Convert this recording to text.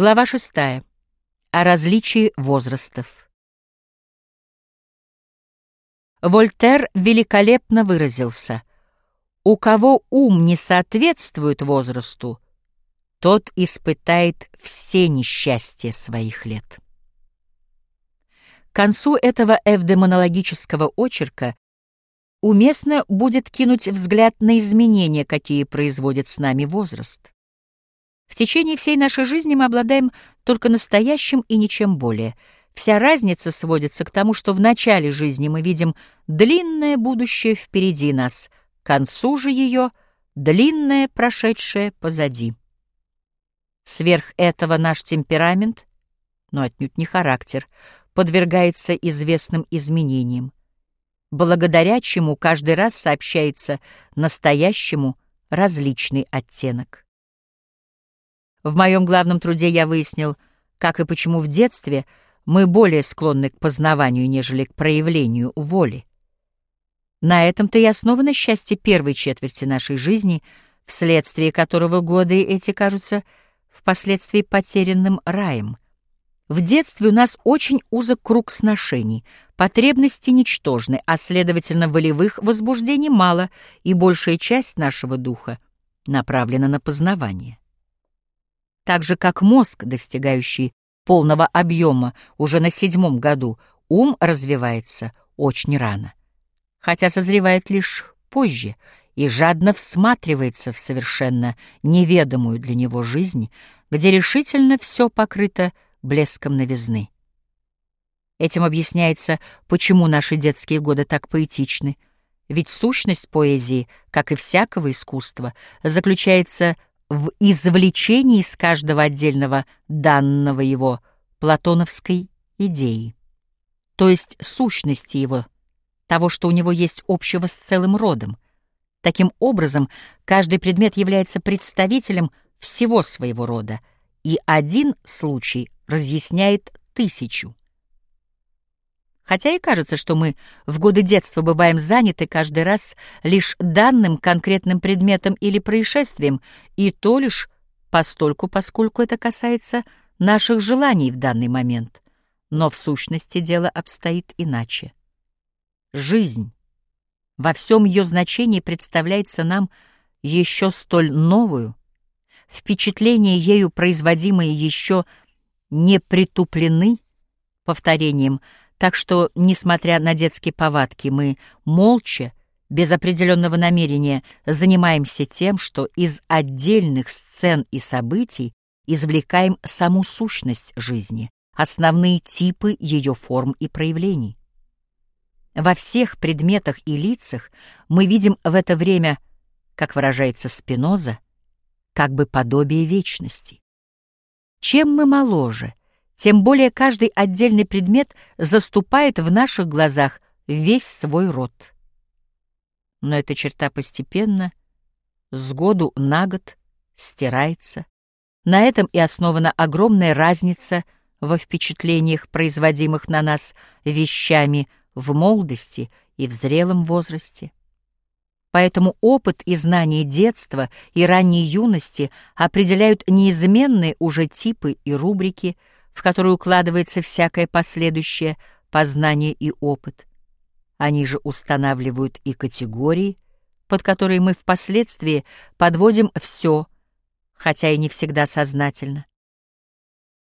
Глава шестая. О различии возрастов. Вольтер великолепно выразился. «У кого ум не соответствует возрасту, тот испытает все несчастья своих лет». К концу этого эвдемонологического очерка уместно будет кинуть взгляд на изменения, какие производит с нами возраст. В течение всей нашей жизни мы обладаем только настоящим и ничем более. Вся разница сводится к тому, что в начале жизни мы видим длинное будущее впереди нас, к концу же ее — длинное прошедшее позади. Сверх этого наш темперамент, но отнюдь не характер, подвергается известным изменениям, благодаря чему каждый раз сообщается настоящему различный оттенок. В моем главном труде я выяснил, как и почему в детстве мы более склонны к познаванию, нежели к проявлению воли. На этом-то и основано счастье первой четверти нашей жизни, вследствие которого годы эти кажутся впоследствии потерянным раем. В детстве у нас очень узок круг сношений, потребности ничтожны, а, следовательно, волевых возбуждений мало, и большая часть нашего духа направлена на познавание так же как мозг, достигающий полного объема уже на седьмом году, ум развивается очень рано, хотя созревает лишь позже и жадно всматривается в совершенно неведомую для него жизнь, где решительно все покрыто блеском новизны. Этим объясняется, почему наши детские годы так поэтичны, ведь сущность поэзии, как и всякого искусства, заключается в извлечении из каждого отдельного данного его платоновской идеи, то есть сущности его, того, что у него есть общего с целым родом. Таким образом, каждый предмет является представителем всего своего рода, и один случай разъясняет тысячу. Хотя и кажется, что мы в годы детства бываем заняты каждый раз лишь данным конкретным предметом или происшествием, и то лишь постольку, поскольку это касается наших желаний в данный момент. Но в сущности дело обстоит иначе. Жизнь во всем ее значении представляется нам еще столь новую, впечатления ею производимые еще не притуплены повторением – так что, несмотря на детские повадки, мы молча, без определенного намерения, занимаемся тем, что из отдельных сцен и событий извлекаем саму сущность жизни, основные типы ее форм и проявлений. Во всех предметах и лицах мы видим в это время, как выражается Спиноза, как бы подобие вечности. Чем мы моложе, тем более каждый отдельный предмет заступает в наших глазах весь свой род. Но эта черта постепенно, с году на год, стирается. На этом и основана огромная разница во впечатлениях, производимых на нас вещами в молодости и в зрелом возрасте. Поэтому опыт и знания детства и ранней юности определяют неизменные уже типы и рубрики – в которую укладывается всякое последующее познание и опыт. Они же устанавливают и категории, под которые мы впоследствии подводим все, хотя и не всегда сознательно.